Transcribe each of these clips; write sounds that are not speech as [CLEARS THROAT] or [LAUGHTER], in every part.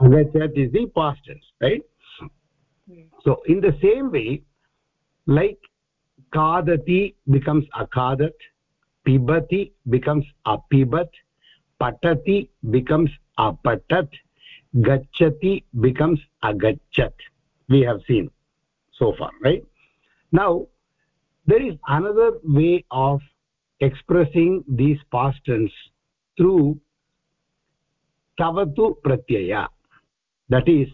agachat is the past tense right? Hmm. so in the same way like kadati becomes akadat pibati becomes apibat patati becomes apatat gachati becomes agachat we have seen so far right? Now there is another way of expressing these past tense through tavatu pratyaya that is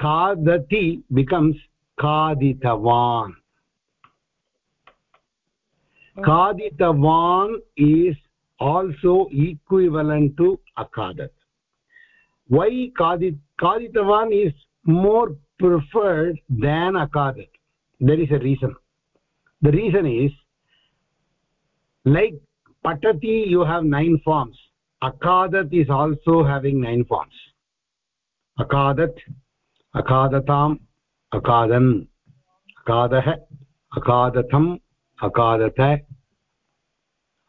khadati becomes khaditavan hmm. khaditavan is also equivalent to akadat why khadit khaditavan is more preferred than akadat there is a reason. The reason is like patati you have nine forms. Akadat is also having nine forms अखादत् अखादताम् अखादन् अखादः अखादथम् अखादत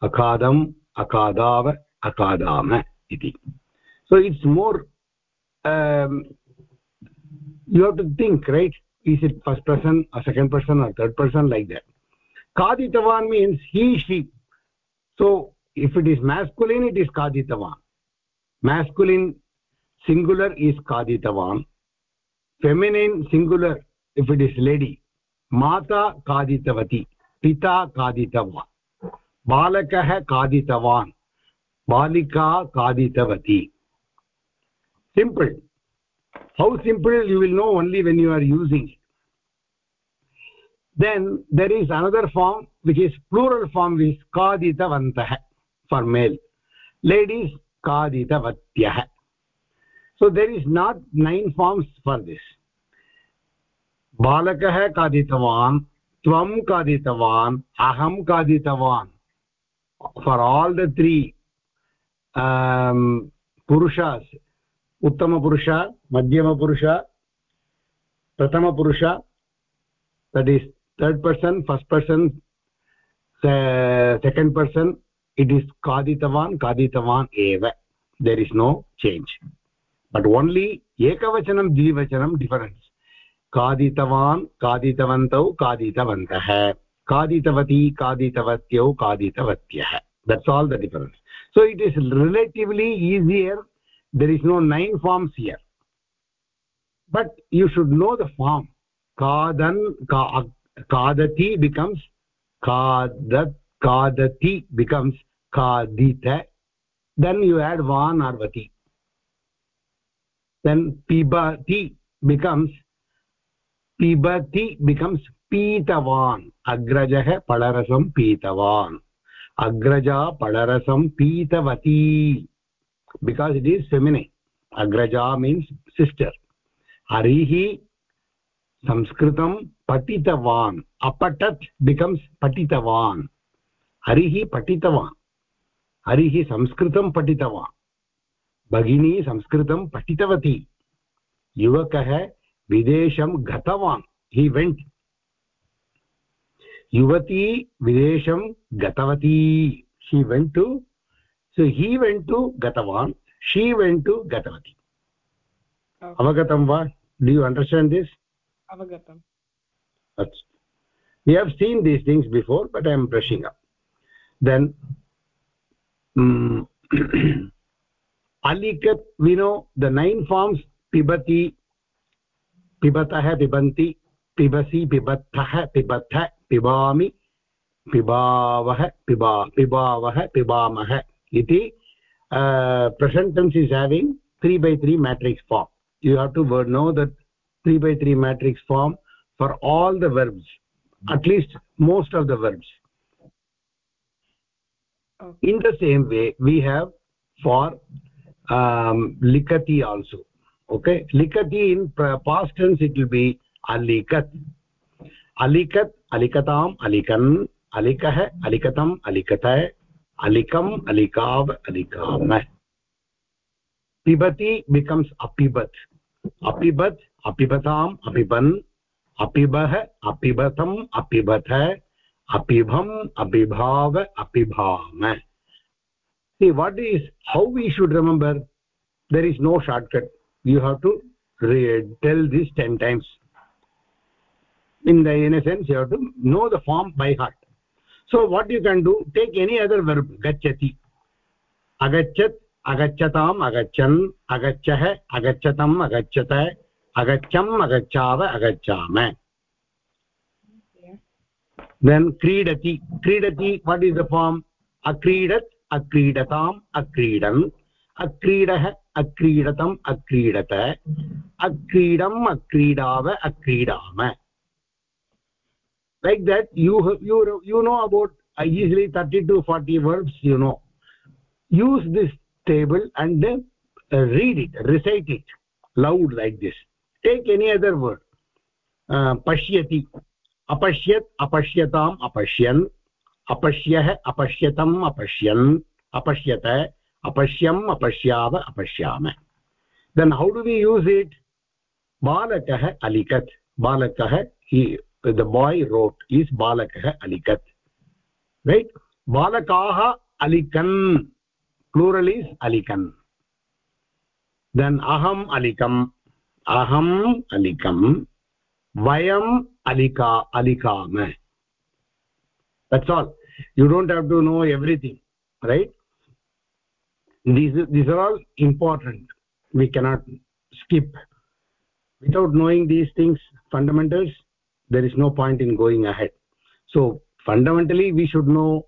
अखादम् अखादाव अखादाम इति। So it's more you have to think right is it first person second person or third person like that खादितवान् means he she so if it is masculine it is खादितवान् masculine singular is kaditavan feminine singular if it is lady mata kaditavati pita kaditavan बालकः खादितवान् बालिका खादितवती simple how simple you will know only when you are using it then there is another form which is plural form is kaditavantah for male ladies kaditavatyah so there is not nine forms for this बालकः खादितवान् त्वं खादितवान् अहं खादितवान् for all the three पुरुषास्, उत्तमपुरुष, मध्यमपुरुष, प्रथमपुरुष that is third person first person second person it is खादितवान् खादितवान् एव. There is no change but only एकवचनं द्विवचनं डिफरेन्स् खादितवान् खादितवन्तौ खादितवन्तः खादितवती खादितवत्यौ खादितवत्यः that's all the difference so it is relatively easier there is no nine forms here but you should know the form खादन् खादती बिकम्स् खादत् खादति बिकम्स् खादित देन् यु एड् वान् अर्वती then pibati becomes pibati becomes पीतवान् अग्रजः पळरसं पीतवान् अग्रजा पळरसं पीतवती बिकास् इट् इस् फेमिने अग्रजा मीन्स् सिस्टर् हरिः संस्कृतं पठितवान् अपठत् बिकम्स् पठितवान् हरिः पठितवान् हरिः संस्कृतं पठितवान् भगिनी संस्कृतं पठितवती। युवकः विदेशं गतवान्। हि वेण्ट् युवती विदेशं गतवती। She went to so he went to गतवान्। शी वेण्ट् टु गतवती। अवगतं वा? डु यु अण्डर्स्टाण्ड् दिस् अवगतम्। We have seen these things before but i am brushing up. Then um, [CLEARS THROAT] अलिक विनो द नैन् फार्म्स् पिबति पिबतः पिबन्ति पिबसि पिबद्धः पिबद्ध पिबामि पिबावः पिबा पिबावः पिबामः इति प्रसेण्टेन्स् is having three by three matrix form you have to were know that three by three matrix form for all the verbs at least most of the verbs in the same way we have for um, likati also. Okay? Likati in past tense it will be alikat. Alikat अलिकताम् अलिकन् अलिकः अलिकतम् अलिकत अलिकम् अलिकाव अलिकाम पिबति becomes अपिबत् अपिबत् अपिबताम् अपिबन् अपिबः अपिबतम् अपिबथ अपिभम् अपिभाव अपिभाम see what is how we should remember there is no shortcut you have to tell this 10 times in the in a sense you have to know the form by heart so what you can do take any other verb gachati agachat agacchatam agachan agachah agachatam agachata agacham agachava agachama then kridati kridati what is the form akridat akridata akridam akridava akridama like that you you you know about uh, easily 30 to 40 verbs you know use this table and then uh, read it recite it loud like this take any other word uh, pashyati apashyat apashyatam apashyan अपश्य अपश्यतम् अपश्य अपश्यत, अपश्यम् अपश्याव अपश्या then how do we use it बालकः अलिखत् बालक the boy wrote is बालकः अलिखत् रैट् बालकाः अलिखन् प्लूरल् इस् अलिखन् देन् अहम् अलिकम्. अहम् अलिकम्. वयम् अलिका, अलिकाम. That's all. You don't have to know everything right? These these are all important. We cannot skip. Without knowing these things fundamentals there is no point in going ahead. So fundamentally we should know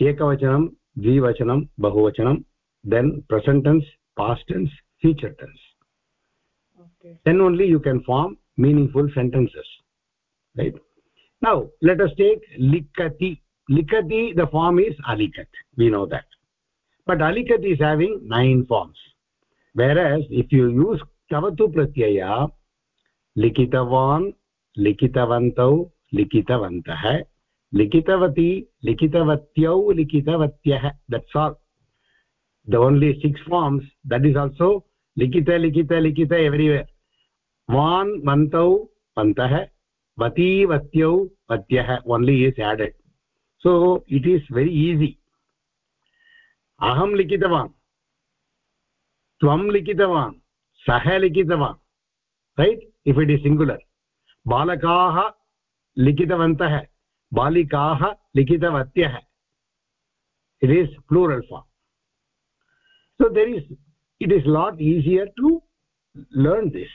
ekavachanam dvivachanam bahuvachanam then present tense past tense future tense. Okay. Then only you can form meaningful sentences right now let us take likati likati the form is alikat we know that but alikat is having nine forms whereas if you use tavatu pratyaya likitavan लिखितवन्तौ लिखितवन्तः लिखितवती लिखितवत्यौ लिखितवत्यः that's all the only six forms that is also लिखित लिखित लिखित everywhere वान् वन्तौ वन्तः वत्यौ वत्यः only is added so it is very easy अहं लिखितवान् त्वं लिखितवान् सः लिखितवान् right if it is singular बालकाः लिखितवन्तः बालिकाः लिखितवत्यः it is plural form. So, there is, it is lot easier to learn this.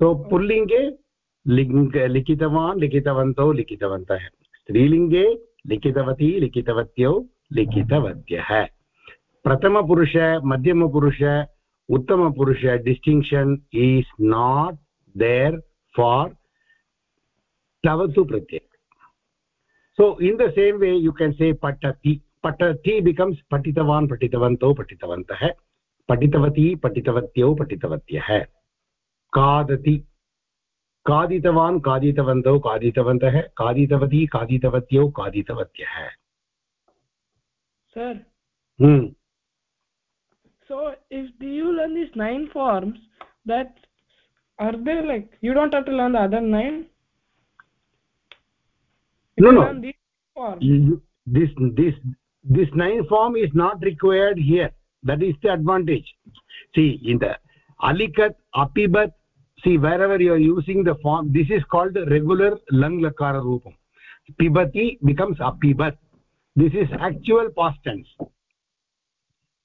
So pullinge लिङ्ग् लिखितवान्, लिखितवन्तौ, लिखितवन्तः। स्त्रीलिङ्गे लिखितवती, लिखितवत्यौ, लिखितवत्यः। प्रथमपुरुष, मध्यमपुरुष, उत्तमपुरुष distinction is not there for तव तु प्रत्यय so in the same way you can say पठति पठति बिकम्स् पठितवान् पठितवन्तौ पठितवन्तः पठितवती पठितवत्यौ पठितवत्यः खादति खादितवान् खादितवन्तौ खादितवन्तः खादितवती खादितवत्यौ खादितवत्यः sir hmm so if you learn these nine forms that are they like you don't have to learn the other nine no no you, this this this nine form is not required here that is the advantage see in the alikat apibat see wherever you are using the form this is called regular lang lakara roopam pibati becomes apibat. This is actual past tense.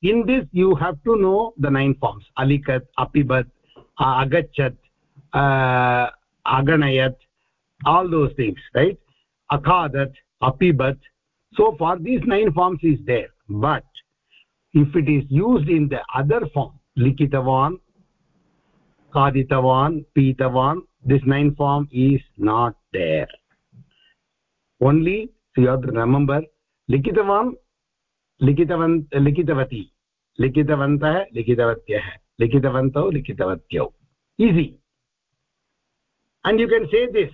In this you have to know the nine forms. Alikat apibat agachat uh, aganayat all those things right? Akadat apibat. So for these nine forms is there. But if it is used in the other form likitavan kaditavan pitavan this nine form is not there only so you have to remember likitavan likitavan likitavati लिखितवन्तः लिखितवत्यः लिखितवन्तौ लिखितवत्यौ easy and you can say this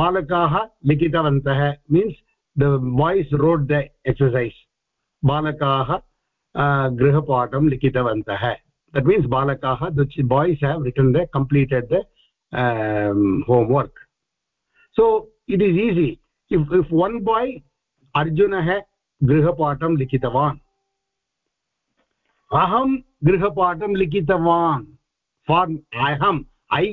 balakaah likitavantah means the boys wrote the exercise balakaah grihapatam likitavantah that means balakaah the boys have written the completed the um, homework so it is easy if if one boy arjunah grihapatam likitavan aham grihapatam likitavan for aham i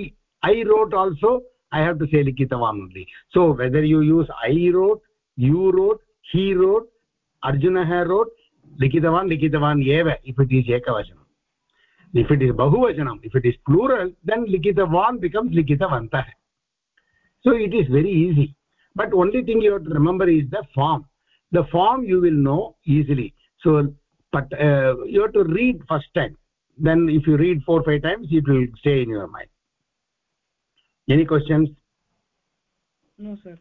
i wrote also i have to say likitavan only so whether you use i wrote you wrote he wrote arjunah wrote likitavan likitavan eva if it is ekavachanam if it is bahuvachanam if it is plural then likitavan becomes likitavantah so it is very easy. But only thing you have to remember is the form. The form you will know easily. So but uh, you have to read first time. Then if you read four five times it will stay in your mind. Any questions? No sir.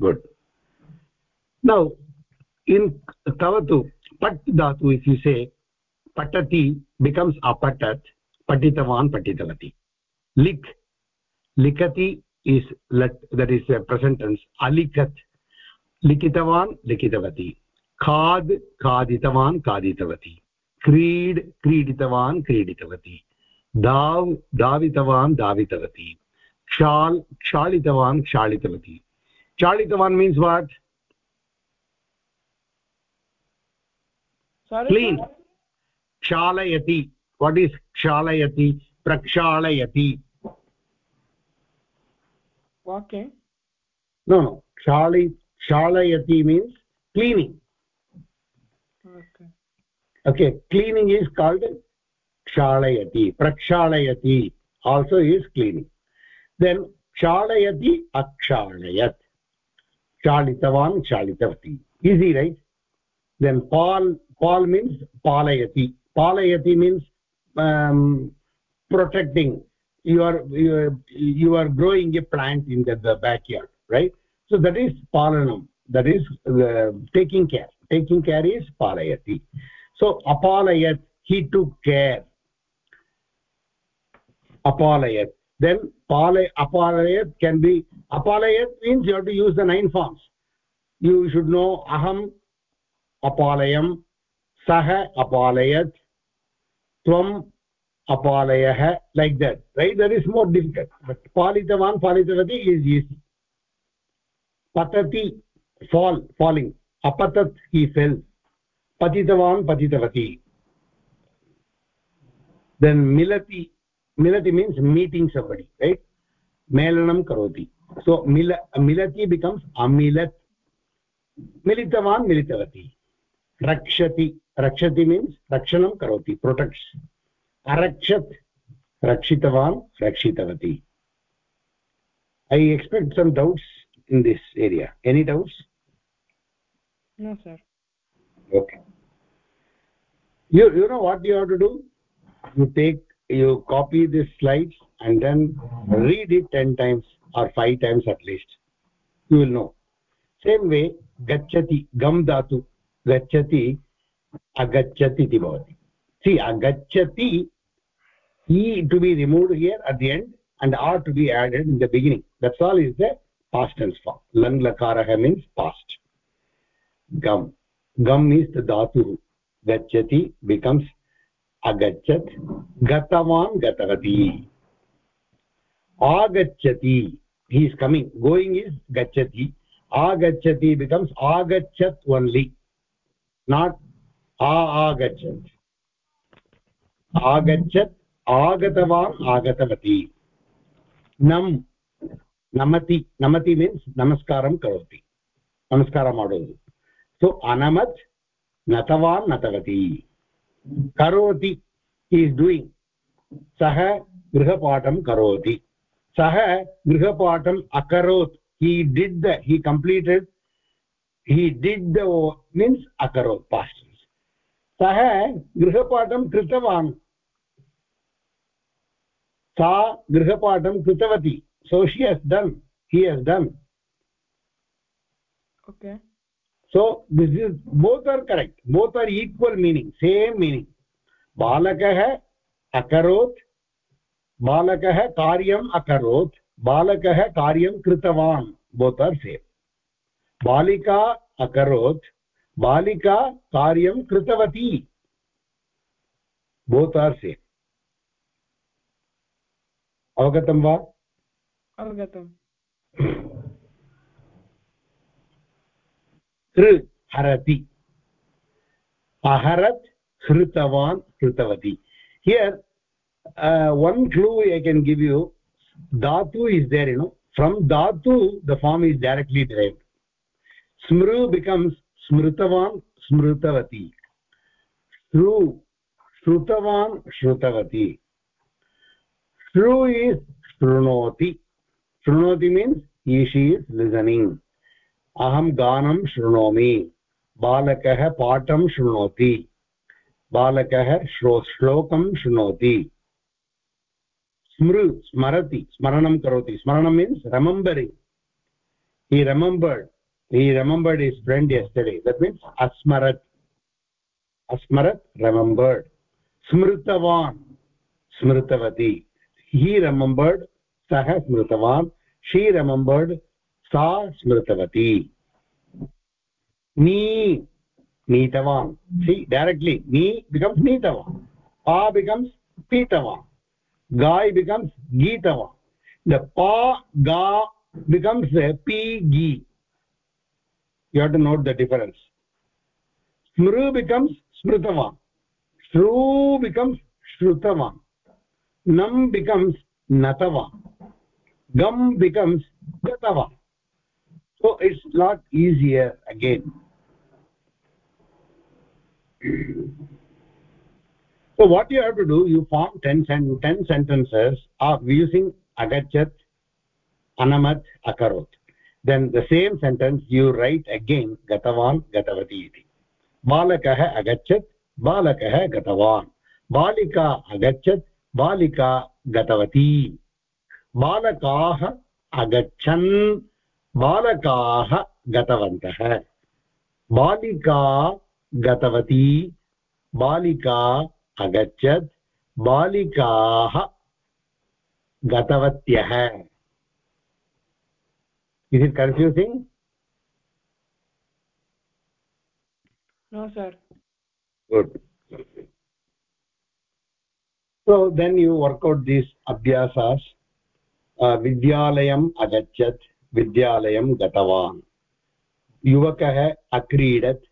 Good. Now in tavatu pat dhatu if you say पठति becomes अपठत् पठितवान् पठितवती लिख् लिखति is लट् that is प्रसेण्टेन्स् अलिखत् लिखितवान् लिखितवती खाद् खादितवान् खादितवती क्रीड् क्रीडितवान् क्रीडितवती धाव् धावितवान् धावितवती क्षाल् क्षालितवान् क्षालितवती क्षालितवान् मीन्स् वाट् क्षालयति वाट् इस् क्षालयति प्रक्षालयति walking no no kshali kshalayati means cleaning okay okay cleaning is called kshalayati prakshalayati also is cleaning then kshalayati akshalayat kshalitavan ksalitavati easy right then pal pal means palayati means um, protecting. You are you are, you are growing a plant in the, the backyard right? So that is palanam. That is uh, taking care. Taking care is palayati so apalayat he took care. Apalayat. Then palay apalayat can be apalayat means you have to use the nine forms. You should know aham apalayam saha apalayat त्वम् अपालयः like that right there is more difficult but पालितवान् पालितवती is easy पतति fall falling अपतत् he fell पतितवान् पतितवती. Then मिलति मिलति means meeting सबडि right मेलनं करोति. सो मिल, मिलति becomes अमिलत्. मिलितवान् मिलितवती. रक्षति रक्षति मीन्स् रक्षण करोति प्रोटक्ट अरक्षत रक्षित रक्षितवती. I expect some doubts in this area any doubts okay you you know what you have to do you take you copy this slides and then read it ten times or five times at least you know same way गच्छति गम दातु गच्छति agachati iti bhavati see agachati e to be removed here at the end and r to be added in the beginning that's all is the past tense form lang lakarah means past gam gam is the dhatu gachati becomes agachat gatavan gatavati agachati he is coming going is gachati agachati becomes agachat only not आ आगच्छत् आगच्छत्, आगतवान्, आगतवती। नम्, नमति नमति means नमस्कारं करोति। नमस्कारम् माडोतु। सो अनमत्, नतवान्, नतवती। करोति is doing सः गृहपाठं करोति। सः गृहपाठम् अकरोत्। He did the he completed he did the means अकरोत् पास्ट् सः गृहपाठं कृतवान्। सा गृहपाठं कृतवती। सो she has done he has done okay so this is both are correct both are equal meaning same meaning बालकः अकरोत् बालकः कार्यम् अकरोत् बालकः कार्यं कृतवान्. बोत् आर् सेम् बालिका अकरोत् बालिका कार्यं कृतवती। भूतार्से अवगतं वा? अवगतम्। कृ हरति अहरत् हृतवान् हृतवती here one clue I can give you धातु इस् देर् यु फ्रम् धातु the form is directly drive स्मृ becomes स्मृतवान् स्मृतवती। श्रु, श्रुतवान् श्रुतवती। श्रु इस् शृणोति। शृणोति मीन्स् ईश् इस् लिसनिङ्ग् अहं गानं शृणोमि। बालकः पाठं शृणोति। बालकः श्लो श्लोकं शृणोति। स्मृ, स्मरति, स्मरणं करोति। स्मरणं मीन्स् रेमम्बरिङ्ग् हि रेमम्बर्ड् he remembered his friend yesterday. That means asmarat. Asmarat remembered. Smritavan smritavati he remembered sah smritavan she remembered sa smritavati ni. Neetavan. See directly ni becomes neetavan. Pa becomes pitavan gai becomes geetavan. The pa ga becomes p gi you have to note the difference. Smru becomes smritavan shru becomes shrutavan nam becomes natavan gam becomes gatavan so it's lot easier again. So what you have to do you form 10 sen 10 sentences of using agachat anamat akarot then the same sentence you write again gatavan gatavati iti balakah agachat balakah gatavan balika agachat balika gatavati balakaah agachan बालकाः गतवन्तः बालिका गतवती बालिका अगच्छत् बालिकाः गतवत्यः is it confusing no sir good so then you work out these abhyasas uh, vidyalayam agachat विद्यालयं गतवान् युवकः अक्रीडत्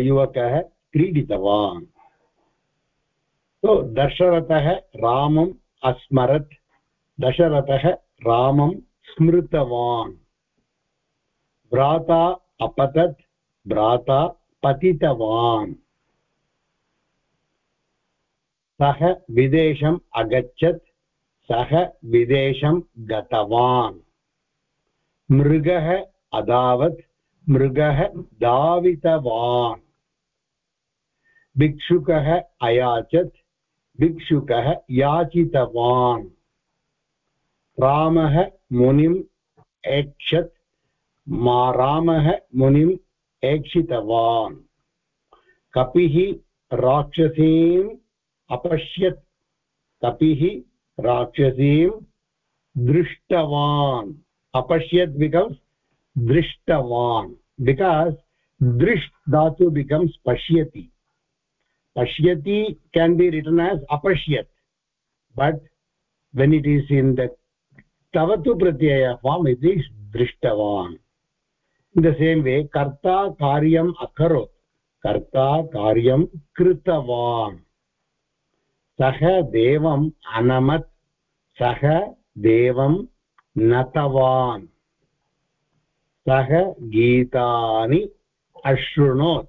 युवकः क्रीडितवान् तो दशरथः रामम् अस्मरत् दशरथः रामं स्मृतवान्। भ्राता अपतत्, भ्राता पतितवान्। सः विदेशम् अगच्छत् सः विदेशं गतवान्। मृगः अधावत् मृगः धावितवान् भिक्षुकः अयाचत्, भिक्षुकः याचितवान्। रामः मुनिम् ऐक्षत्, मा रामः मुनिम् ऐक्षितवान्। कपिः राक्षसीम् अपश्यत्, कपिः राक्षसीं दृष्टवान्। अपश्यत् बिकम्स् दृष्टवान्। बिकास् दृष् धातु बिकम्स् पश्यति। पश्यति केन् बि रिटन् एस् अपश्यत्। But when it is in the तवतु प्रत्यय फार्म् इस् दृष्टवान्। इन् द सेम् वे कर्ता कार्यम् अकरोत्। कर्ता कार्यं कृतवान्। सः देवम् अनमत्। सः देवं नतवान्। सः गीतानि अशृणोत्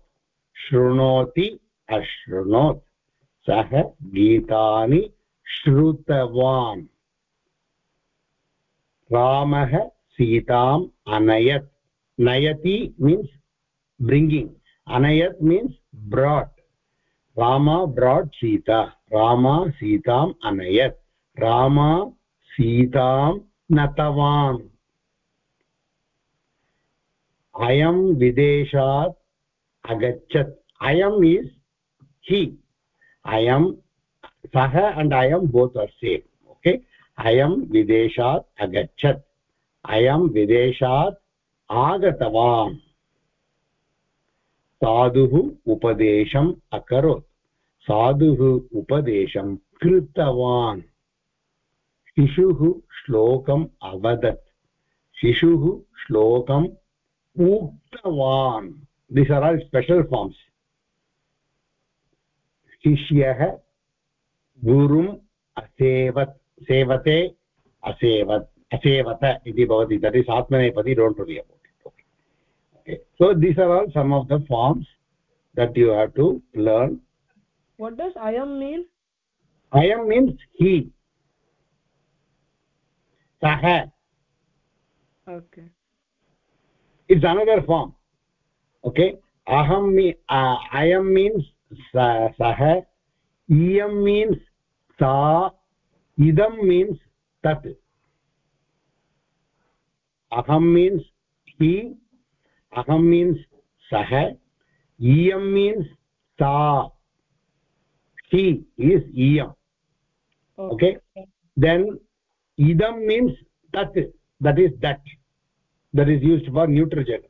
शृणोति अशृणोत् सः गीतानि श्रुतवान्। रामः सीताम् अनयत् नयति means bringing अनयत् means brought rama brought sita rama sitam anayat rama sitam natavan ayam videshat agachat ayam is he ayam saha and ayam both are same okay ayam videshat agachat ayam videshat agatavan साधुः उपदेशम् अकरोत्। साधुः उपदेशं कृतवान्। शिशुः श्लोकम् अवदत्। शिशुः श्लोकम् उक्तवान्। This are all special forms शिष्यः गुरुम् असेवत्। सेवते असेव असेवत इति भवति। That is आत्मनेपदी don't to about it okay so these are all some of the forms that you have to learn what mean अयं मीन्स् हि सः इट्स् अनदर् फार्म् ओके अहं मी अयं मीन्स् सः इयं मीन्स् सा idam means tat. Aham means he aham means sah iyam means sa. He is iyam. Okay, okay. then idam means tat that is that that is used for neutral gender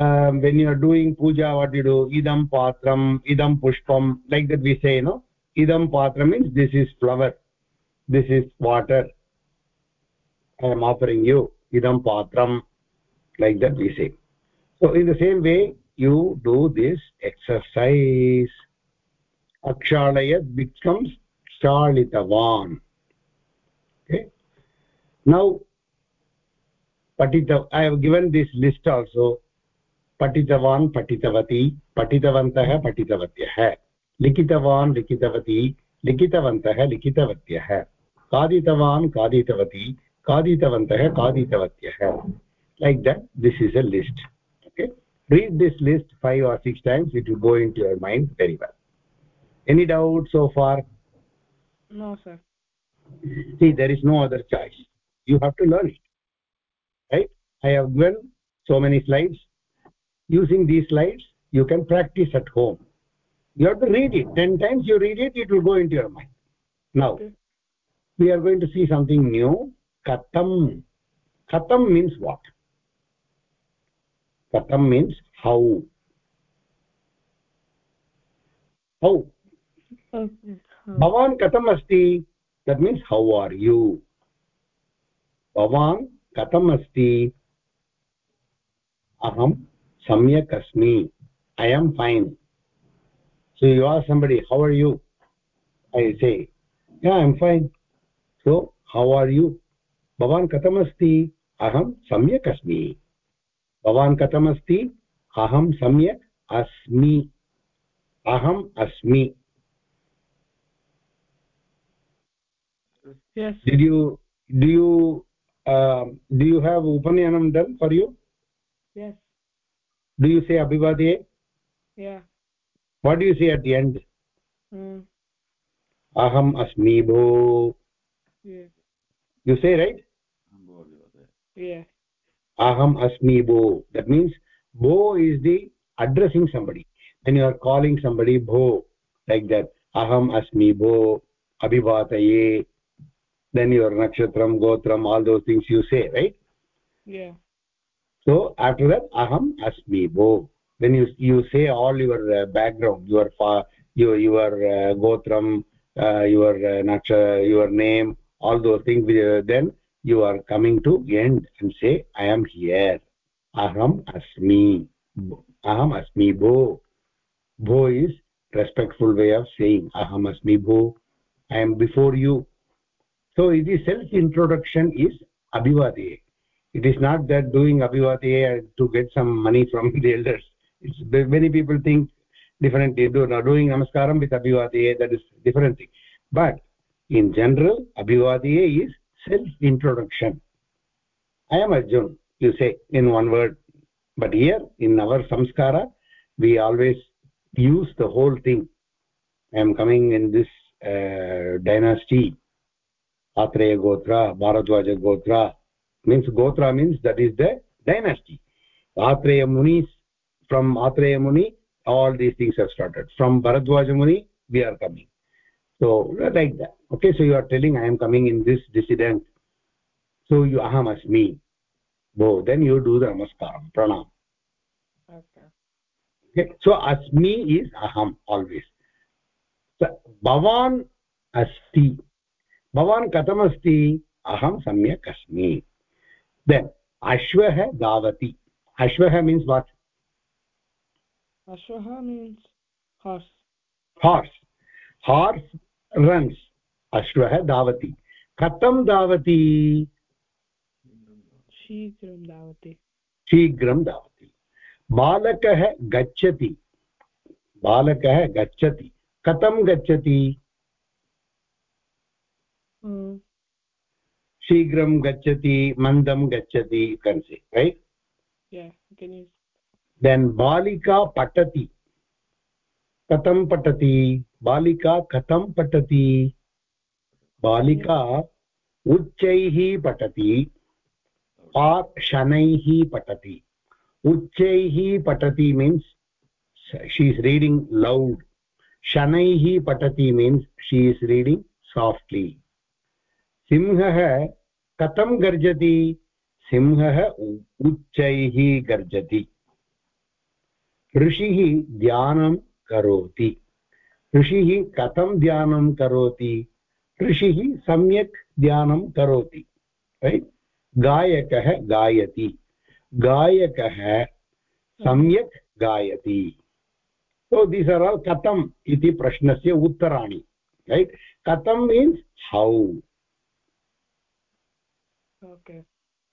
um, when you are doing puja what do you do? Idam patram idam pushpam like that we say you know idam patra means this is flower this is water. I am offering you idam patram like that we say. So in the same way you do this exercise. Akshalaya becomes shalitavan. Okay? Now patita i have given this list also. Patitavan patitavati patitavantah patitavatyaah लिखितवान् लिखितवती लिखितवन्तः लिखितवत्यः खादितवान् खादितवती खादितवन्तः खादितवत्यः like that this is a list okay read this list five or six times it will go into your mind very well any doubt so far no sir see there is no other choice you have to learn it right i have given so many slides using these slides you can practice at home you have to read it. 10 times you read it it will go into your mind. Now okay. we are going to see something new. Katam katam means what? Katam means how. How? Bhavan katam asti. That means how are you? Bhavan katam asti. Aham samyak asmi. I am fine so you ask somebody how are you i say yeah i am fine so how are you bhavan katam asti aham samyak asmi bhavan katam asti aham samyak asmi aham asmi yes did you do you uh, do you have upanyanam done for you yes do you say abhivade yeah what do you say at the end? Mm. aham asmi bho yeah. You say right? Yeah. Aham asmi bho that means bho is the addressing somebody. Then you are calling somebody bho like that. Aham asmi bho abhivataye then your nakshatram gotram all those things you say right? Yeah. So after that aham asmi bo when you you say all your uh, background your your your uh, gotram uh, your uh, your name all those things uh, then you are coming to end and say i am here. Aham asmi aham asmi bo. Bo is respectful way of saying aham asmi bo i am before you. So it is self introduction is abhivade it is not that doing abhivate to get some money from [LAUGHS] the elders many people think differently. Do now doing namaskaram with abhivate that is different thing. But in general abhivate is self introduction i am arjun you say in one word. But here in our samskara we always use the whole thing. I am coming in this uh, dynasty. Atreya gotra bharadwaja gotra. Means gotra means that is the dynasty. Atreya munis from atreya muni all these things have started from bharadwaja muni we are coming so like that okay so you are telling i am coming in this dissident so you aham asmi bo then you do the namaskaram pranam okay okay so asmi is aham always so bhavan asti bhavan katam asti aham samyak asmi then ashvah davati ashvah means what ashvah means horse. Horse. Horse runs. अश्वः धावति कथं धावति शीघ्रं धावति शीघ्रं धावति बालकः गच्छति बालकः गच्छति कथं गच्छति शीघ्रं गच्छति मन्दं गच्छति कन्सि रैट् देन् बालिका पठति कथं पठति बालिका कथं पठति बालिका उच्चैः पठति आर् शनैः पठति उच्चैः पठति मीन्स् शी रीडिङ्ग् लौड् शनैः पठति means she is reading softly सिंहः कथं गर्जति सिंहः उच्चैः गर्जति ऋषिः ध्यानं करोति। ऋषिः कथं ध्यानं करोति? ऋषिः सम्यक् ध्यानं करोति। रैट् गायकः गायति। गायकः सम्यक् गायति। सो दिस् आर् आल् कथम् इति प्रश्नस्य उत्तराणि। रैट् कथं means how okay.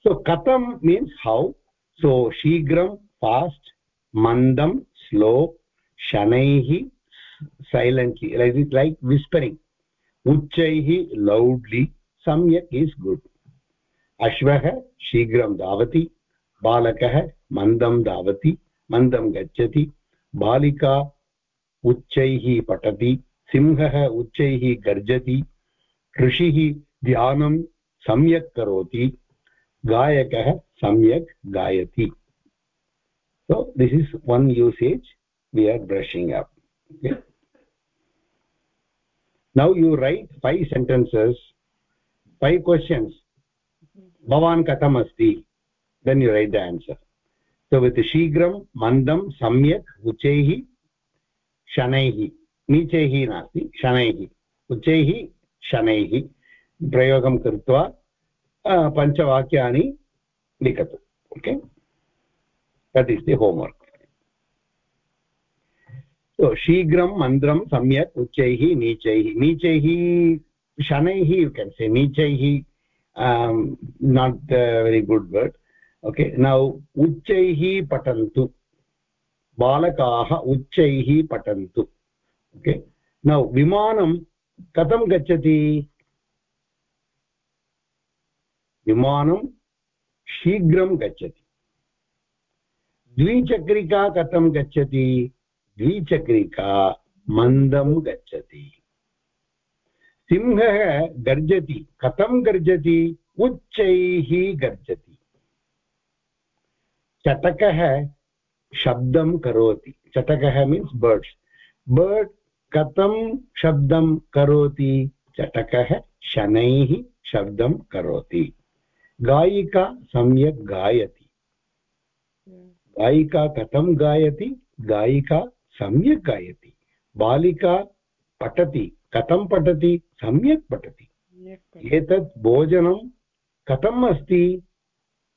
So katam means how? So shigram fast mandam slow shanaihi silently like it like whispering uccaihi loudly samyak is good ashvah shigram davati balakah mandam davati mandam gacchati balika उच्चैः पठति सिंहः उच्चैः गर्जति ऋषिः ध्यानं सम्यक् करोति गायकः सम्यक् गायति so this is one usage we are brushing up okay now you write five sentences five questions bhavan katham asti then you write the answer so with shigram mandam samyak uchaihi shanaihi नीचैः नास्ति शनैः उच्चैः शनैः प्रयोगं कृत्वा पञ्चवाक्यानि लिखतु okay that is the homework शीघ्रं मन्द्रं सम्यक् उच्चैः नीचैः नीचैः शनैः you can say नीचैः not very good word okay now उच्चैः पठन्तु बालकाः उच्चैः पठन्तु ओके नौ विमानं कथं गच्छति विमानं शीघ्रं गच्छति द्विचक्रिका कथं गच्छति? द्विचक्रिका मन्दं गच्छति। सिंहः गर्जति। कथं गर्जति? उच्चैः गर्जति। चटकः शब्दं करोति। चटकः मीन्स् बर्ड्स् बर्ड् कथं शब्दं करोति? चटकः शनैः शब्दं करोति। गायिका सम्यक् गायति। गायिका कथं गायति? गायिका सम्यक् गायति। बालिका पठति। कथं पठति? सम्यक् पठति। एतत् भोजनं कथम् अस्ति?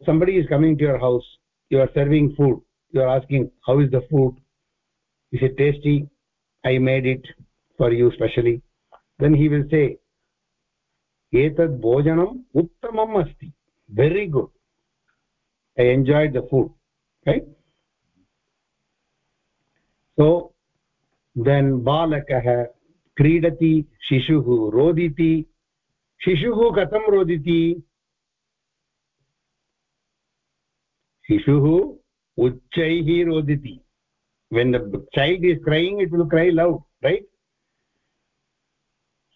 Somebody is coming to your house you are serving food you are asking how is the food is it tasty I made it for you specially then he will say एतत् भोजनम् उत्तमम् अस्ति very good I enjoy the food right so then balakah क्रीडति शिशुः रोदिति शिशुः कथं रोदिति शिशुः उच्चैः रोदिति when the child is crying it will cry loud right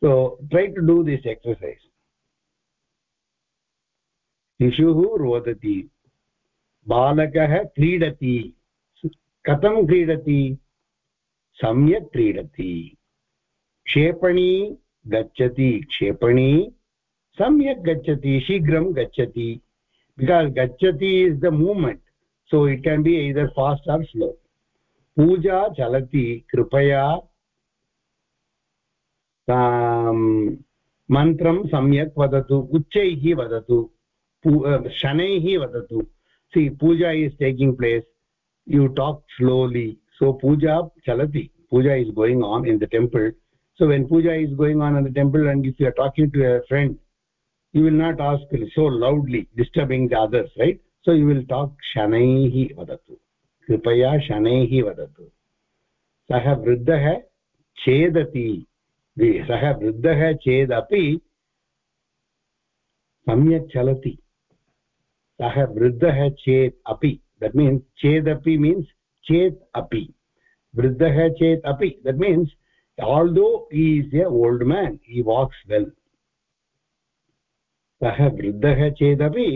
so try to do this exercise शिशुः रोदति बालकः क्रीडति, कथं क्रीडति? सम्यक् क्रीडति। क्षेपणी गच्छति, क्षेपणी, सम्यक् गच्छति, शीघ्रं गच्छति। बिकास् गच्छति is the movement so it can be either fast or slow पूजा चलति, कृपया मन्त्रं सम्यक् वदतु, उच्चैः वदतु शनैः वदतु। See puja is taking place you talk slowly so puja चलति puja is going on in the temple so when puja is going on in the temple and if you are talking to a friend you will not ask so loudly disturbing the others right so you will talk shanaihi vadatu कृपया शनैः वदतु सः वृद्धः चेदपि सः वृद्धः चेदपि सम्यक् चलति सः वृद्धः चेत् अपि दट् मीन्स् चेदपि मीन्स् चेत् अपि वृद्धः चेत् अपि that means although is a old man I walks well सः वृद्धः चेदपि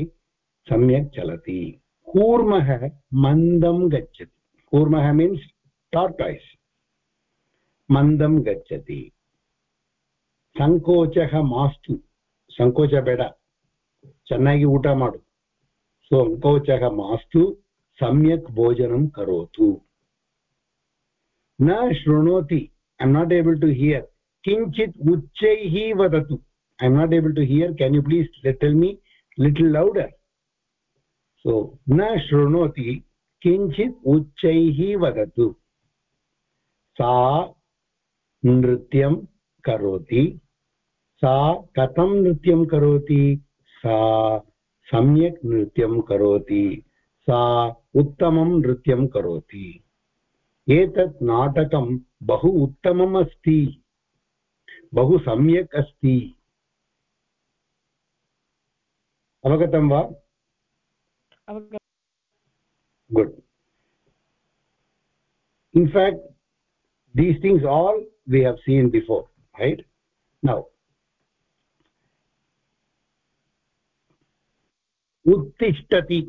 सम्यक् चलति कूर्मः मन्दं गच्छति कूर्मः मीन्स् टार्टाय्स् मन्दं गच्छति सङ्कोचः मास्तु सङ्कोच बेड ಚೆನ್ನಾಗಿ ಊಟ ಮಾಡು सङ्कोचः मास्तु सम्यक् भोजनं करोतु। न शृणोति। I am not able to hear किञ्चित् उच्चैः वदतु। I am not able to hear can you please tell me little louder so न शृणोति। किञ्चित् उच्चैः वदतु। सा नृत्यं करोति। सा कथं नृत्यं करोति? सा सम्यक् नृत्यं करोति सा उत्तमं नृत्यं करोति। एतत् नाटकं बहु उत्तमम् अस्ति बहु सम्यक् अस्ति। अवगतं वा? Good. In fact these things all we have seen before right? Now uttishtati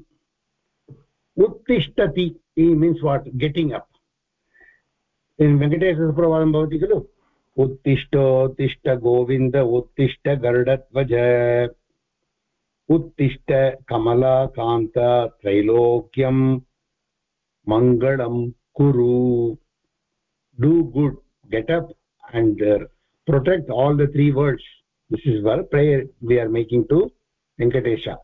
uttishtati means what getting up in venkatesha pravadam bhavati khelu उत्तिष्ठ उत्तिष्ठ गोविन्द उत्तिष्ठ गरुडध्वज उत्तिष्ठ कमलाकान्त त्रैलोक्यं मङ्गलं कुरु do good get up and uh, protect all the three words this is what prayer we are making to venkatesha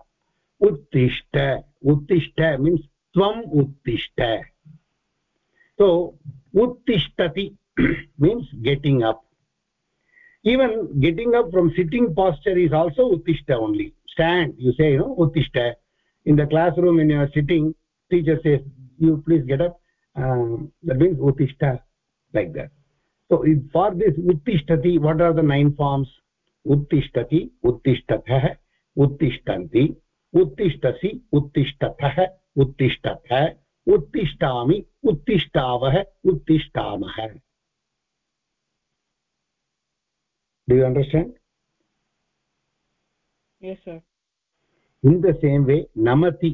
उत्तिष्ठ उत्तिष्ठ means त्वम् उत्तिष्ठ so उत्तिष्ठति means getting up even getting up from sitting posture is also उत्तिष्ठ only stand you say you know उत्तिष्ठ in the class room in your sitting teacher say you please get up means उत्तिष्ठ like the so I for this उत्तिष्ठति what are the nine forms उत्तिष्ठति उत्तिष्ठतः उत्तिष्ठन्ति उत्तिष्ठसि उत्तिष्ठतः उत्तिष्ठतः उत्तिष्ठामि उत्तिष्ठावः उत्तिष्ठामः। Do you understand in the same way नमति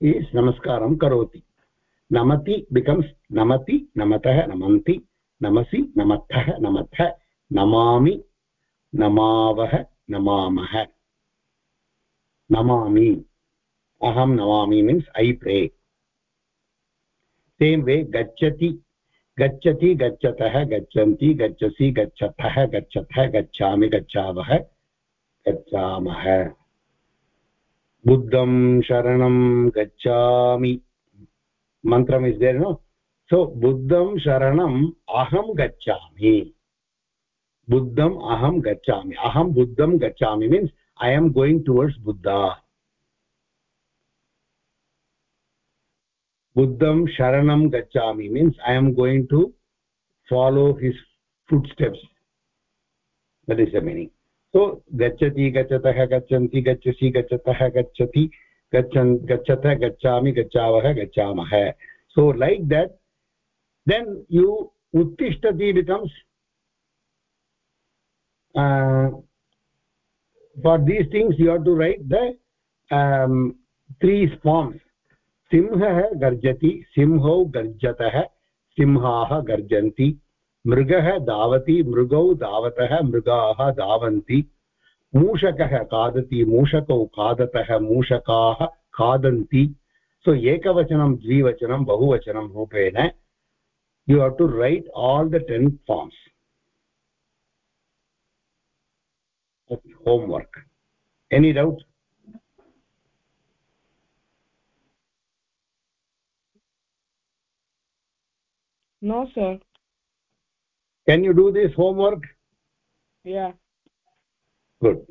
is नमस्कारं करोति नमति becomes नमति नमतः नमन्ति नमसि नमत्थः नमथ Namami नमावः नमामः namami aham namami means i pray same way gacchati गच्छति, गच्छतः, गच्छन्ति, गच्छसि, गच्छतः गच्छतः, गच्छामि, गच्छावः, गच्छामः। बुद्धं शरणं गच्छामि। मन्त्रम् इस् देर् नो सो बुद्धं शरणम् अहं गच्छामि। बुद्धम् अहं गच्छामि। अहं बुद्धं गच्छामि means I am going towards Buddha buddham sharanam gacchami means i am going to follow his footsteps that is the meaning so gacchati gachatah gacchanti gacchasi gachatah gacchati gacchan gachatah gacchami gacchavah gacchamah so like that then you uttishtati becomes uh, for these things you have to write the um, three forms. सिंहः गर्जति सिंहौ गर्जतः सिंहाः गर्जन्ति मृगः धावति मृगौ धावतः मृगाः धावन्ति मूषकः खादति मूषकौ खादतः मूषकाः खादन्ति सो एकवचनं द्विवचनं बहुवचनं रूपेण you have to write all the ten forms of homework. Any doubt? No sir. Can you do this homework? Yeah. Good.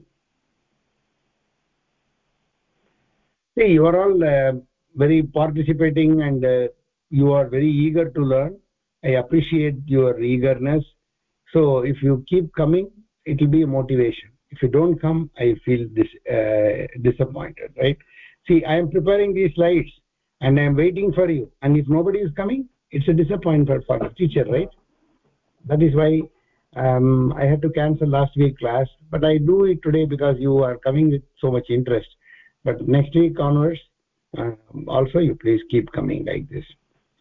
See you are all uh, very participating and uh, you are very eager to learn. I appreciate your eagerness. So if you keep coming it will be a motivation if you don't come i feel this uh, disappointed right? See i am preparing these slides and i am waiting for you. And if nobody is coming it's a disappointment for the teacher right? That is why um, i had to cancel last week class but i do it today because you are coming with so much interest. But next week onwards uh, also you please keep coming like this.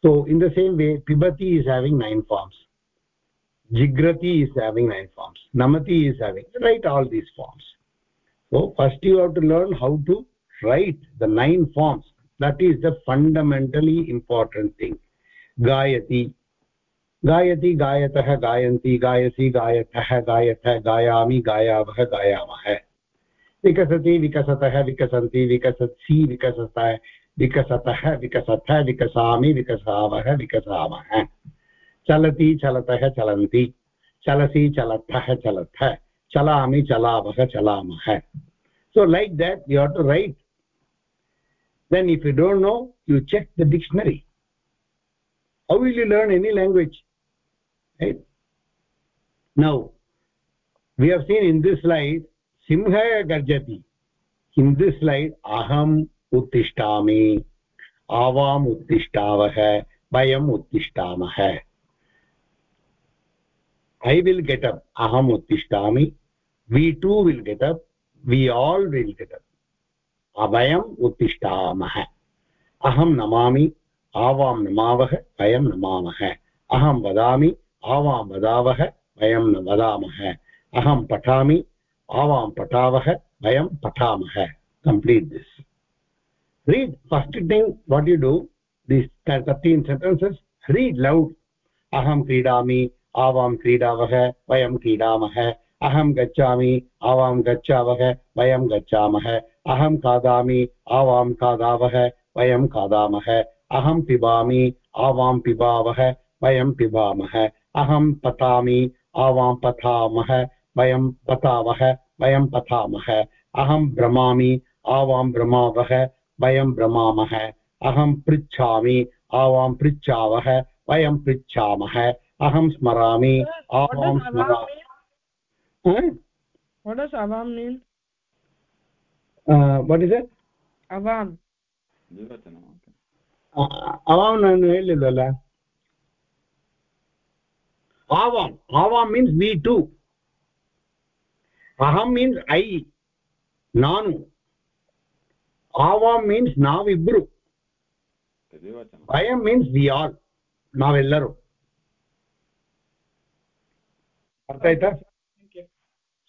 So in the same way pibati is having nine forms jigrati is having nine forms namati is having write all these forms so first you have to learn how to write the nine forms that is the fundamentally important thing gayati gayati gayatah gayanti gayasi gayatah gayatah gayami gayavah gayamah विकसति विकसतः विकसन्ति विकसत्सि विकसतः विकसतः विकसथ विकसामि विकसावः विकसामः चलति चलतः चलन्ति। चलसि चलतः चलतः। चलामि चलावः चलामः। So like that you have to right then if you don't know you check the dictionary how will you learn any language now we have seen in this light Singh गर्जति इन् दिस् लैट् अहम् उत्तिष्ठामि आवाम् उत्तिष्ठावः वयम् उत्तिष्ठामः i will get up aham uttishtami we too will get up we all will get up vayam uttishthamah aham namami avam namavah vayam namamah aham vadami avam vadavah vayam vadamah aham patami avam patavah vayam patamah complete this read first thing what you do these 13 sentences read loud aham kridami आवां क्रीडावः, वयं क्रीडामः। अहं गच्छामि, आवां गच्छावः, वयं गच्छामः। अहं खादामि, आवां खादावः, वयं खादामः। अहं पिबामि, आवां पिबावः, वयं पिबामः। अहं पतामि, आवां पठामः वयं पतावः, वयं पठामः अहं भ्रमामि, आवां भ्रमावः, वयं भ्रमामः। अहं पृच्छामि, आवां पृच्छावः, वयं पृच्छामः। aham smarami aham smarami huh? what does avam mean uh, what is it avam devachana avam nanu helidalla avam avam means we too aham means i nanu avam means navibbru devachana i am means we all navellaru अर्थयत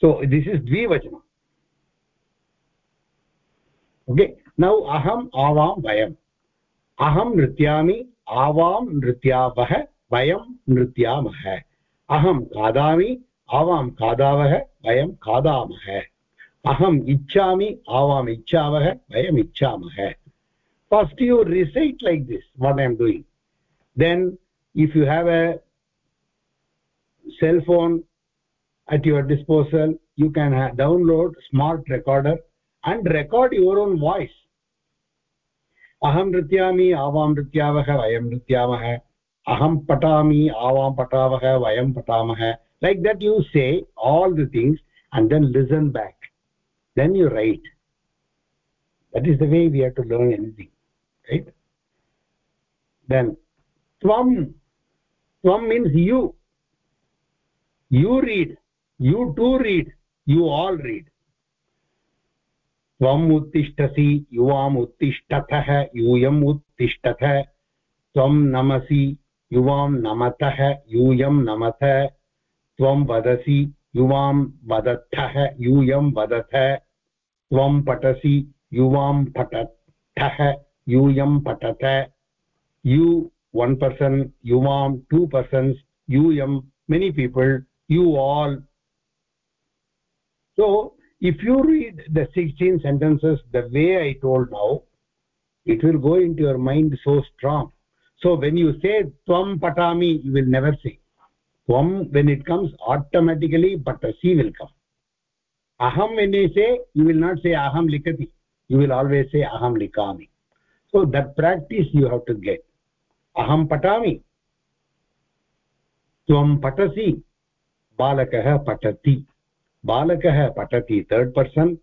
so this is द्विवचनम् okay now अहम् आवां वयम्। अहं नृत्यामि आवां नृत्यावः वयं नृत्यामः अहं खादामि आवां खादावः वयं खादामः अहम् इच्छामि आवाम् इच्छावः वयम् इच्छामः first you recite like this what I am doing then if you have a cell phone at your disposal. You can uh, download smart recorder and record your own voice. Aham nrityami avam nrityavah vayam nrityamah aham patami avam patavah vayam patamah. Like that you say all the things and then listen back. Then you write. That is the way we have to learn anything right? Then tvam. Tvam means you. You read you too read, you all read. त्वम् उत्तिष्ठसि युवाम् उत्तिष्ठतः यूयम् उत्तिष्ठथ त्वं नमसि युवां नमतः यूयं नमथ त्वं वदसि युवां वदथः यूयं वदथ त्वं पठसि युवां पठथः यूयं पठत you one person yuvam two persons yum many people, you all so if you read the 16 sentences the way i told now it will go into your mind so strong so when you say tvam patami you will never say tvam when it comes automatically patasi will come aham when you say you will not say aham likati you will always say aham likami so that practice you have to get aham patami tvam patasi balakah patati balakah patati third person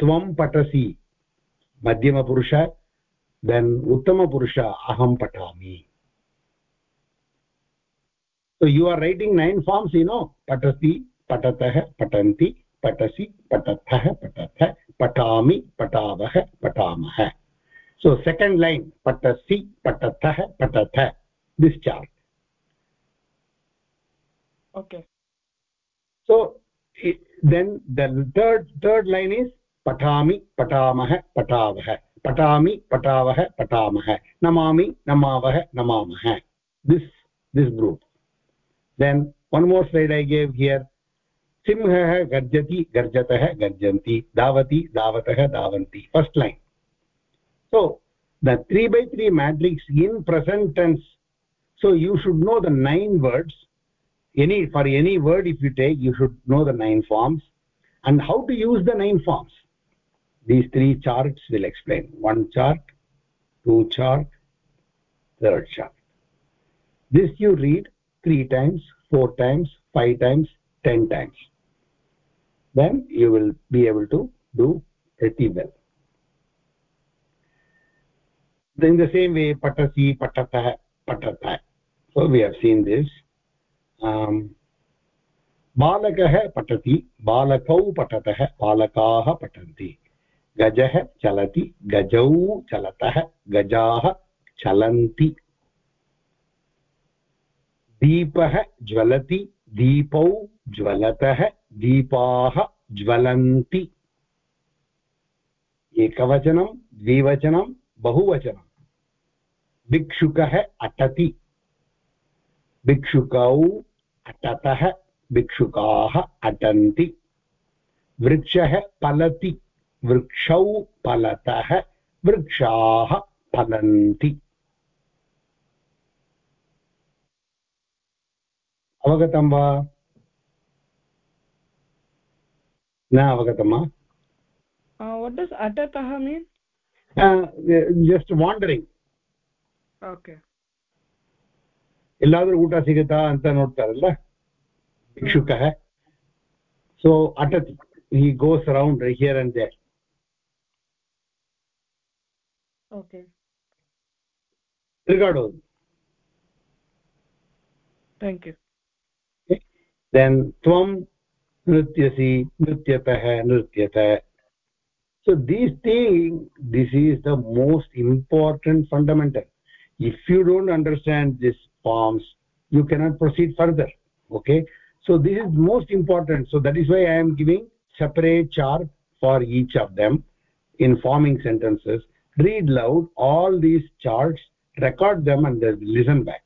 tvam patasi मध्यमपुरुष then उत्तमपुरुष अहं पठामि so you are writing nine forms you know patati patatah patanti patasi patathah patathah patami patavah patamah so second line patasi patathah patathah this chart okay so then the third third line is पठामि पठामः पठावः पठामि पठावः पठामः Namami नमावः नमामः this this group then one more slide i gave here सिंहः गर्जति गर्जतः गर्जन्ति धावति धावतः धावन्ति first line so the 3 by 3 matrix in present tense so you should know the nine words any for any word if you take you should know the nine forms. And how to use the nine forms? These three charts will explain. One chart two chart third chart. This you read three times four times five times ten times. Then you will be able to do pretty well. Then the same way patasi patata patata so we have seen this बालकः पठति, बालकौ पठतः, बालकाः पठन्ति। गजः चलति, गजौ चलतः, गजाः चलन्ति। दीपः ज्वलति, दीपौ ज्वलतः, दीपाः ज्वलन्ति। एकवचनं, द्विवचनं, बहुवचनं। भिक्षुकः अटति। भिक्षुकौ अटतः भिक्षुकाः अटन्ति। वृक्षः फलति वृक्षौ फलतः वृक्षाः फलन्ति अवगतं वा? न अवगतं वा? What does atatah mean? Just wandering. Okay. ಎಲ್ಲಾದ್ರೂ ಊಟ ಸಿಗುತ್ತಾ ಅಂತ ನೋಡ್ತಾರಲ್ಲ ಭಿಕ್ಷುಕಃ so ಅಟತಿ he goes around here and there okay trigadodu thank you okay. then tvam nrityasi nrityatah nrityata so these things this is the most important fundamental if you don't understand these forms you cannot proceed further okay? So this is most important. So that is why i am giving separate chart for each of them in forming sentences. Read loud all these charts record them and then listen back.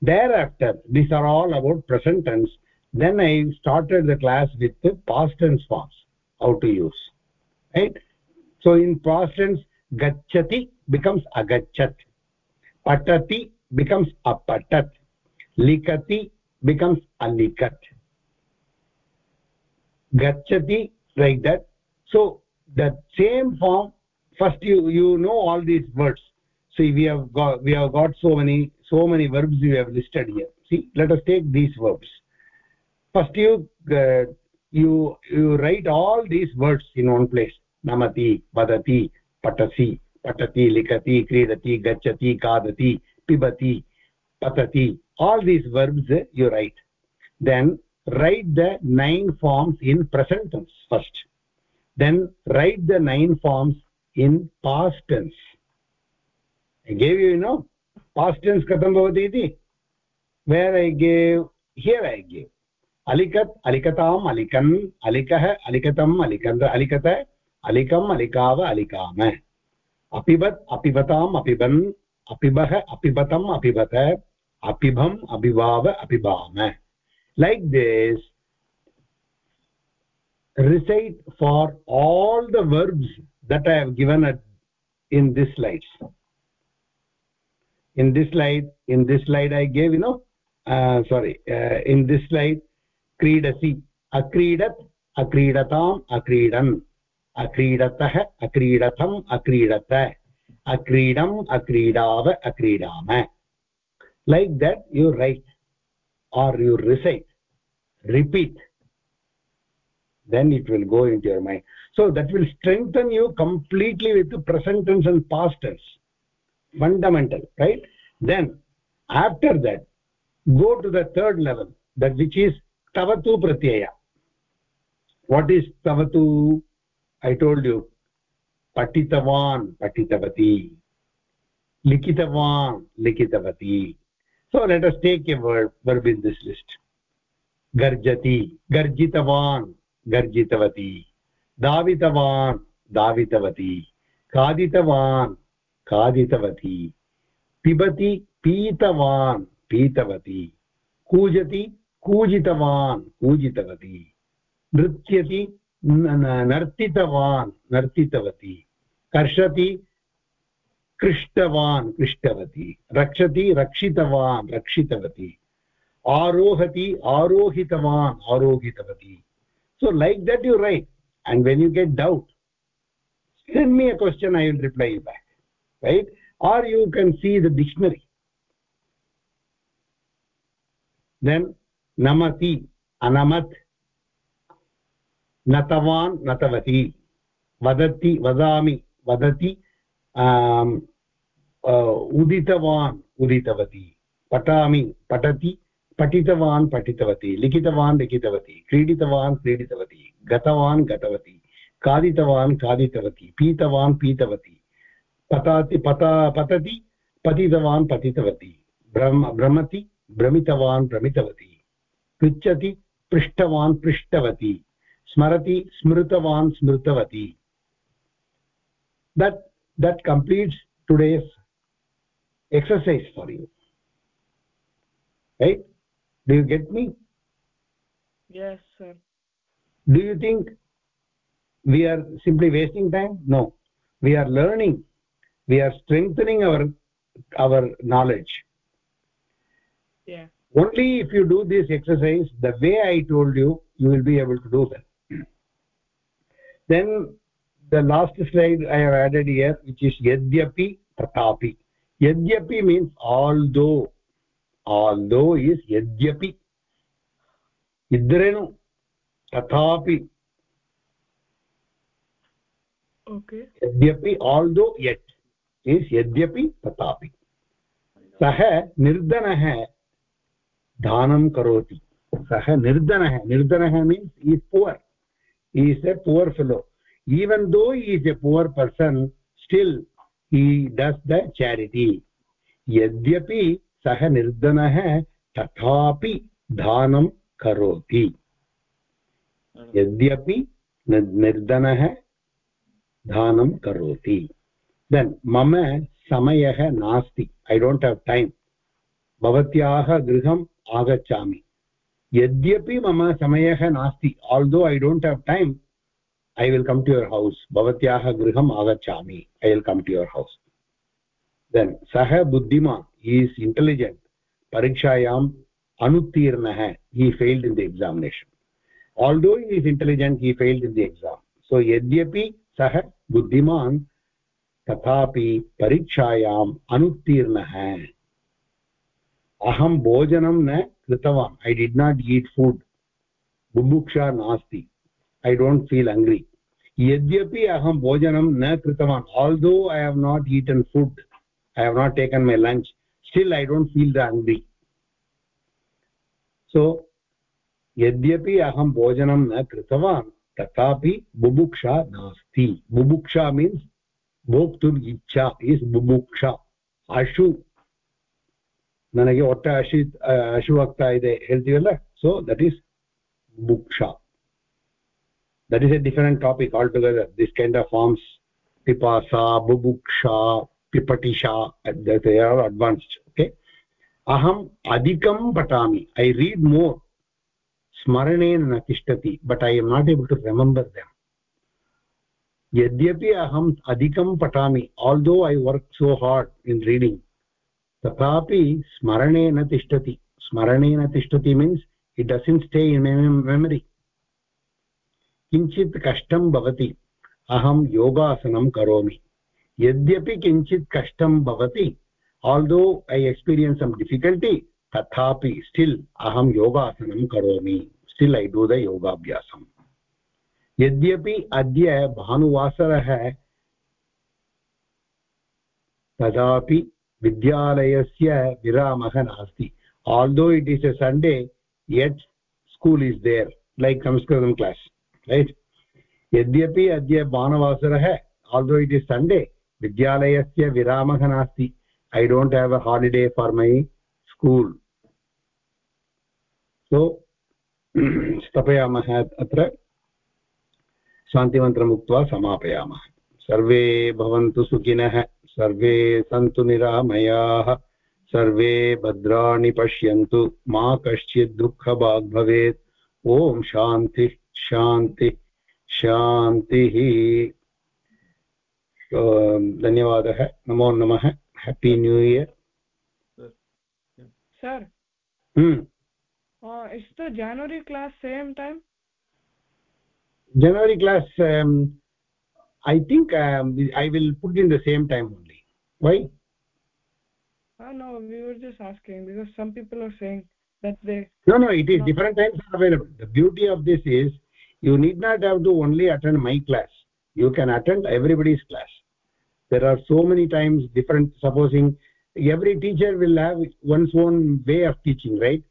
Thereafter these are all about present tense. Then i started the class with the past tense forms how to use right? So in past tense gachati becomes agachat. Patati becomes apatat likati becomes alikat gachati like that. So the same form first you you know all these words. See we have got we have got so many so many verbs we have listed here. See let us take these verbs. First you uh, you you write all these words in one place. Namati vadati patasi patati likati kridati gachati kadati pibati patati all these verbs you write then write the nine forms in present tense first then write the nine forms in past tense i gave you you know past tense katham bhavati iti where i gave here i gave alikat alikatam alikan alikah alikatam alikand alikat alikam alikava alikama apibat apibatam apiban अपिबः अपिबतम्, अपिबत, अपिभम्, अभिभाव अभिभाम like this recite for all the verbs that I have given at in this lot in this lot in this lot I gave you no sorry in this lot क्रीडसि, अक्रीडत्, अक्रीडताम्, अक्रीडन्. अक्रीडतः अक्रीडतम् अक्रीडत. akridam akridav akridama like that you write or you recite repeat. Then it will go into your mind. So that will strengthen you completely with the present tense and past tense. Fundamental right? Then after that go to the third level that which is tavatu pratyaya. What is tavatu? I told you पठितवान्, पठितवती। लिखितवान्, लिखितवती। So let us take a word verb in this list गर्जति, गर्जितवान्, गर्जितवती। धावितवान् धावितवती खादितवान्, खादितवती। पिबति, पीतवान्, पीतवती। कूजति, कूजितवान्, कूजितवती। नृत्यति नर्तितवान् नर्तितवती कर्षति कृष्टवान् कृष्टवती रक्षति रक्षितवान् रक्षितवती आरोहति आरोहितवान् आरोहितवती so like that you write and when you get doubt send me a question I will reply back right or you can see the dictionary then नमति अनमत् vadati vadami vadati um, uh, uditavan uditavati patami patati पठितवान् पठितवती लिखितवान् लिखितवती क्रीडितवान् क्रीडितवती गतवान् गतवती खादितवान् खादितवती पीतवान् पीतवती पताति पता पतति पतितवान् पतितवती भ्रम भ्रमति भ्रमितवान् भ्रमितवती पृच्छति पृष्टवान् पृष्टवती। smarati smritavan smritavati that that completes today's exercise for you. Right? Do you get me? Yes sir. Do you think we are simply wasting time? No. We are learning. We are strengthening our our knowledge. Yeah. Only if you do this exercise the way i told you you will be able to do that then the last slide i have added here which is yadyapi tatapi yadyapi means although although is yadyapi idranu tathapi okay यद्यपि although यत् is यद्यपि तथापि सः निर्धनः दानं करोति सः निर्धनः निर्धनः means is poor is a poor fellow even though he is a poor person, still he does the charity. यद्यपि सः निर्धनः तथापि दानं करोति। यद्यपि निर्धनः दानं करोति। देन् मम समयः नास्ति। ऐ डोण्ट् हव् टैम् भवत्याः गृहम् आगच्छामि। यद्यपि मम समयः नास्ति although I don't have time I will come to your house भवत्याः गृहम् आगच्छामि. I will come to your house then सः बुद्धिमान् ईस् इण्टेलिजेण्ट् परीक्षायाम् अनुत्तीर्णः he failed in the examination although he is intelligent he failed in the exam so यद्यपि सः बुद्धिमान्, तथापि परीक्षायाम् अनुत्तीर्णः। अहं भोजनं न कृतवान् I did not eat food बुभुक्षा नास्ति ऐ डोण्ट् फील् हङ्ग्री यद्यपि अहं भोजनं न कृतवान् although I have not eaten food I have not taken my lunch still I don't feel the hungry so यद्यपि अहं भोजनं न कृतवान् तथापि बुभुक्षा नास्ति बुभुक्षा मीन्स् भोक्तुम् इच्छा इस् बुभुक्षा ಅಶು ನನಗೆ ಒಟ್ಟ ಹಸಿ ಹಸಿವು ಆಗ್ತಾ ಇದೆ ಹೇಳ್ತೀವಲ್ಲ ಸೊ ದಟ್ ಈಸ್ ಬುಕ್ಷಾ that is a different topic altogether this kind of forms tipasa bubuksha pipatisha they are advanced okay aham adikam patami i read more smarane na tishtati but i am not able to remember them yadyapi aham adikam patami although i work so hard in reading तथापि स्मरणे न तिष्ठति। smaranena tishtati means it doesn't stay in my memory. किञ्चित् कष्टं भवति, अहं योगासनं करोमि। यद्यपि किञ्चित् कष्टं भवति although I experience some difficulty तथापि स्टिल् अहं योगासनं करोमि। स्टिल् ऐ डू द योगाभ्यासम्। यद्यपि अद्य भानुवासरः, तदापि विद्यालयस्य विरामः नास्ति। Although it is a Sunday यत् स्कूल् इस् देर् लैक् संस्कृतं क्लास् रैट् यद्यपि अद्य भानुवासरः आल्दो इट् इस् सण्डे विद्यालयस्य विरामः नास्ति। I don't have a holiday for my school so स्थपयामः अत्र। शान्तिमन्त्रम् उक्त्वा समापयामः। सर्वे भवन्तु सुखिनः। सर्वे सन्तु निरामयाः सर्वे भद्राणि पश्यन्तु मा कश्चित् दुःखभाग् भवेत्। ॐ शान्तिः शान्ति शान्तिः। धन्यवादः। नमो नमः। Happy new year is the january class same time? January class um, i think um, i will put in the same time only. Why? Uh, no we were just asking because some people are saying that they no no it is no. different times are available. The beauty of this is you need not have to only attend my class. You can attend everybody's class. There are so many times different supposing every teacher will have one's own way of teaching right?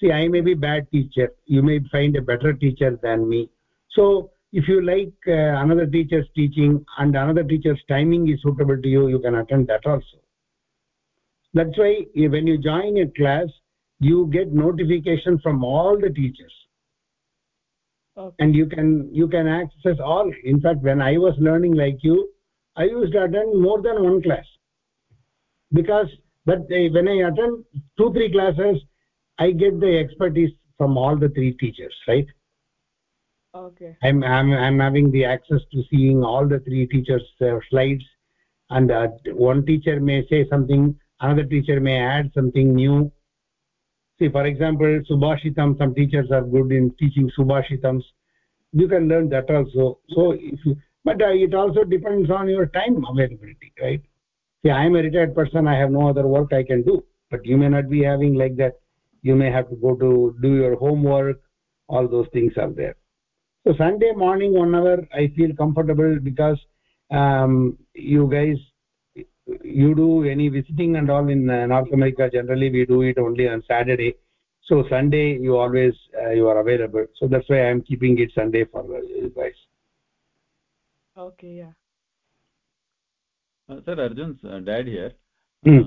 See i may be bad teacher. You may find a better teacher than me. So if you like uh, another teacher's teaching and another teacher's timing is suitable to you you can attend that also. That's why when you join a class you get notification from all the teachers. Okay. and you can you can access all. In fact when i was learning like you i used to attend more than one class. Because but uh, when i attend two three classes i get the expertise from all the three teachers right okay. I'm i'm i'm having the access to seeing all the three teachers uh, slides. And uh, one teacher may say something another teacher may add something new. See for example subhashitam some teachers are good in teaching subhashitams you can learn that also. So if you but uh, it also depends on your time availability right? See i am a retired person i have no other work i can do. But you may not be having like that. You may have to go to do your homework. All those things are there so sunday morning one hour i feel comfortable because um, you guys you do any visiting and all in uh, north america generally we do it only on saturday. So sunday you always uh, you are available. So that's why i am keeping it sunday for you guys okay yeah. Uh, sir arjun's uh, dad here. Mm,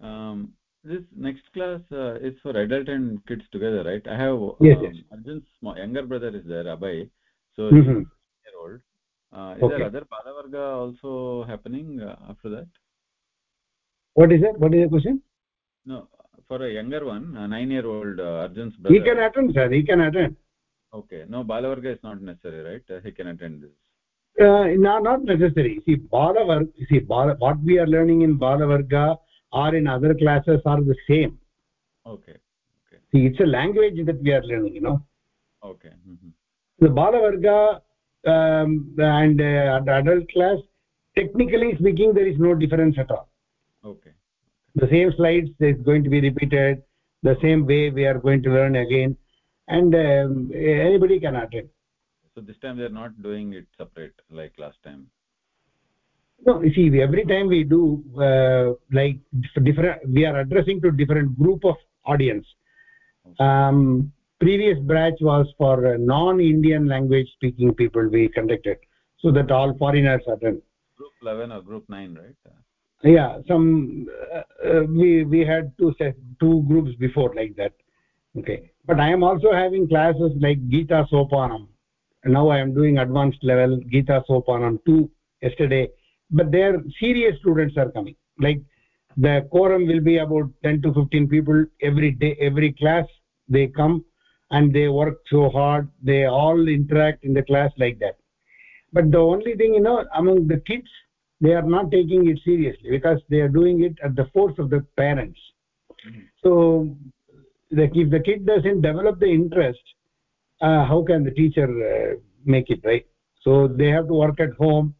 um, this next class uh, is for adult and kids together right? I have yes, um, yes. arjun's younger brother is there abhay so mm -hmm. year old. Uh, is okay. there other padavarga also happening uh, after that? What is it what is the question? No for a younger one a 9 year old uh, arjun's brother. he can attend sir. He can attend. Okay. No balavarga is not necessary right? Uh, he can attend this. Uh, no, not necessary. See balavarga see bala, what we are learning in balavarga or in other classes are the same. Okay. Okay. See it's a language that we are learning you know. Okay. Mm -hmm. the balavarga um, and uh, the adult class technically speaking there is no difference at all. Okay. The same slides is going to be repeated the same way we are going to learn again and um, anybody can attend. So this time they are not doing it separate like last time no you see every time we do uh, like different we are addressing to different group of audience. Um, previous batch was for non indian language speaking people we conducted so that all foreigners attend group 11 or group 9 right? Yeah some uh, uh, we we had two set two groups before like that. Okay. But i am also having classes like gita sopanam. Now i am doing advanced level gita sopanam 2 yesterday but their serious students are coming. Like the quorum will be about 10 to 15 people every day every class. They come and they work so hard. They all interact in the class like that. But the only thing you know among the kids they are not taking it seriously because they are doing it at the force of the parents. Mm -hmm. so the, if the kid doesn't develop the interest uh, how can the teacher uh, make it right? So they have to work at home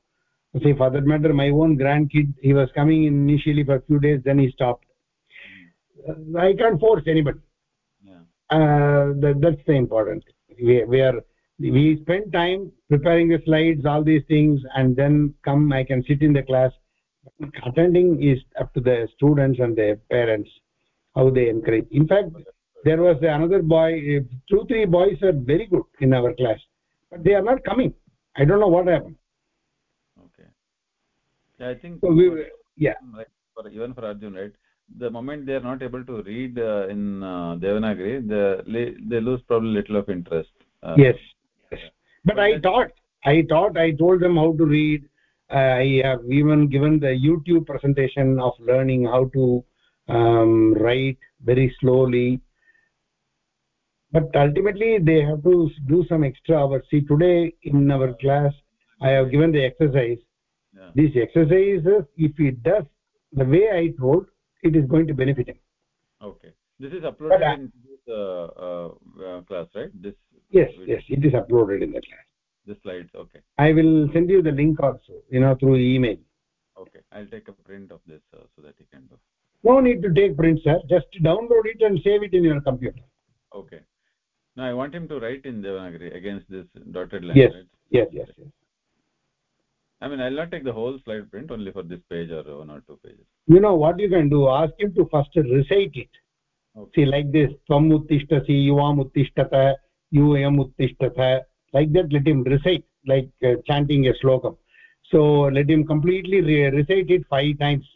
say for that matter my own grandkid he was coming initially for a few days then he stopped. Uh, i can't force anybody. Yeah. uh, that, that's the important we, we are we spend time preparing the slides all these things and then come i can sit in the class. Attending is up to the students and their parents how they encourage. In fact there was another boy two three boys are very good in our class but they are not coming. I don't know what happened i think so we, yeah. Like for, even for arjun right? The moment they are not able to read uh, in uh, devanagari they they lose probably little of interest uh, yes, yes. but, but i taught i taught i told them how to read. I have even given the youtube presentation of learning how to um, write very slowly. But ultimately they have to do some extra hours. See today in our class i have given the exercise yeah. these exercises if he does the way i told it is going to benefit him. Okay. This is uploaded but, in this uh, uh, uh, class right? This yes video. yes it is uploaded in the class. The slides okay. I will send you the link also you know through email. Okay i'll take a print of this uh, so that you can do. No need to take print sir. Just download it and save it in your computer. Okay. Now i want him to write in devanagari against this dotted line yes right? yes yes yes i mean i'll not take the whole slide print only for this page or one or two pages. You know what you can do? Ask him to first recite it. Okay. see like this tvam uttishtasi yuvam uttishtata yum uttishtata like that let him recite like uh, chanting a slokam. So let him completely re recite it five times.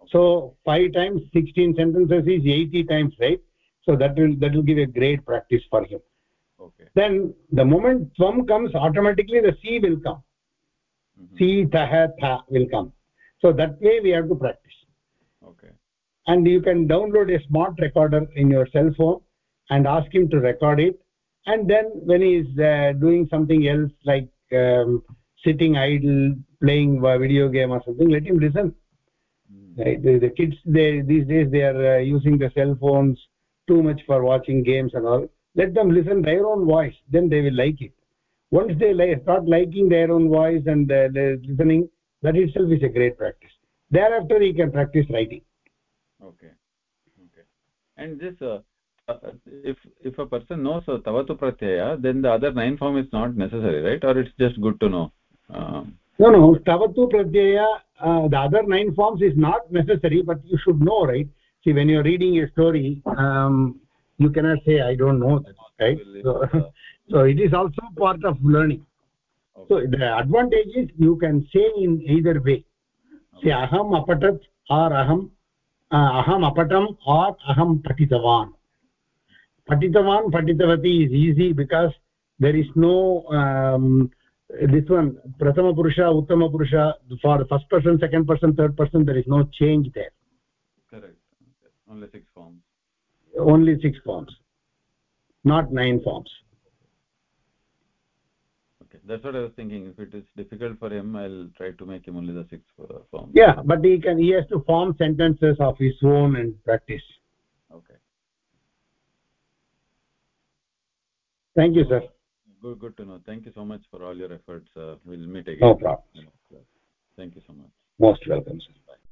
Okay. so five times 16 sentences is 80 times right? So that will that will give a great practice for him. Okay. Then the moment tvam comes automatically the c will come mm -hmm. c tah tha will come. So that way we have to practice. Okay. And you can download a smart recorder in your cell phone and ask him to record it. And then when he is uh, doing something else like um, sitting idle playing a video game or something let him listen. Mm. right? The, the kids they these days they are uh, using the cell phones too much for watching games and all. Let them listen their own voice then they will like it once they like, start liking their own voice and uh, listening that itself is a great practice. Thereafter he can practice writing. Okay. Okay. And this uh, uh, if if a person knows uh, tavatu pratyaya then the other nine form is not necessary right? Or it's just good to know? Um, no no. Tavatu pratyaya uh, the other nine forms is not necessary but you should know right? See when you're reading a story um, you cannot say i don't know that right? So, so it is also part of learning. Okay. so the advantage is you can say in either way. Okay. say aham apatat or aham uh, aham apatam or aham patitavan. Patitavan patitavati is easy because there is no um, this one prathama purusha uttama purusha for first person second person third person there is no change there. Correct. Only six forms. Only six forms. Not nine forms that's what i was thinking. If it is difficult for him i'll try to make him only the six uh, forms yeah but he can he has to form sentences of his own and practice. Okay. Thank you sir. Good good to know. Thank you so much for all your efforts uh, we'll meet again. No problem. Thank you so much. Most welcome sir. Bye